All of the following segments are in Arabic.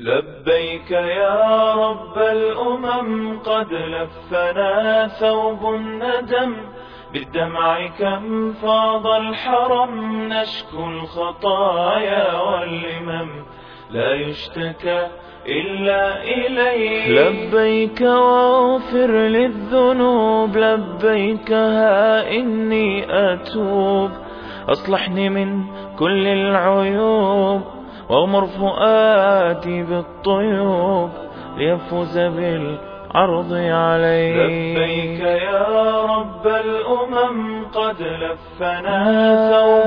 لبيك يا رب الأمم قد لفنا ثوب الندم بالدمع كم فاض الحرم نشكو الخطايا واللمم لا يشتكى إلا إليك. لبيك واغفر للذنوب لبيك ها إني أتوب. أصلحني من كل العيوب. واغمر فؤادي بالطيوب ليفوز بالعرض عليك. لبيك يا رب الأمم قد لفنا ثوب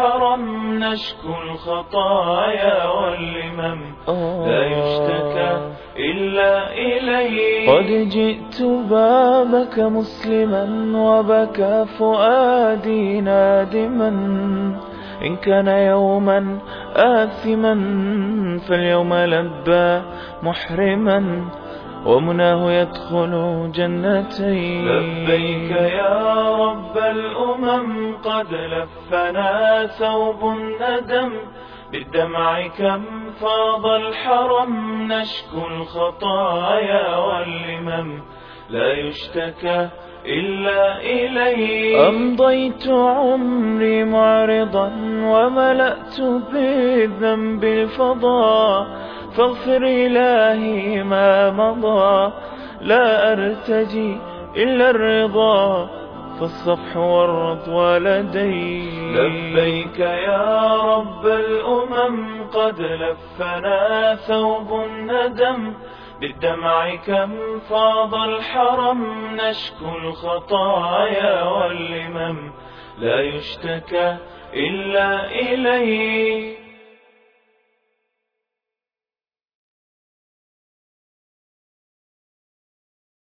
الحرم نشكو الخطايا واللمم لا يشتكى إلا إليك قد جئت بابك مسلما وبكى فؤادي نادما. إن كان يوما آثما فاليوم لبى محرما. ومناه يدخل جنتي لبيك يا رب الأمم قد لفنا ثوب الندم بالدمع كم فاض الحرم نشكو الخطايا واللمم لا يشتكى إلا إليك أمضيت عمري معرضا وملأت بالذنب الفضاء فاغفر إلهي ما مضى لا أرتجي إلا الرضا فالصفح والرضوى لدي لبيك يا رب الأمم قد لفنا ثوب الندم بالدمع كم فاض الحرم نشكو الخطايا واللمم لا يشتكى إلا إليك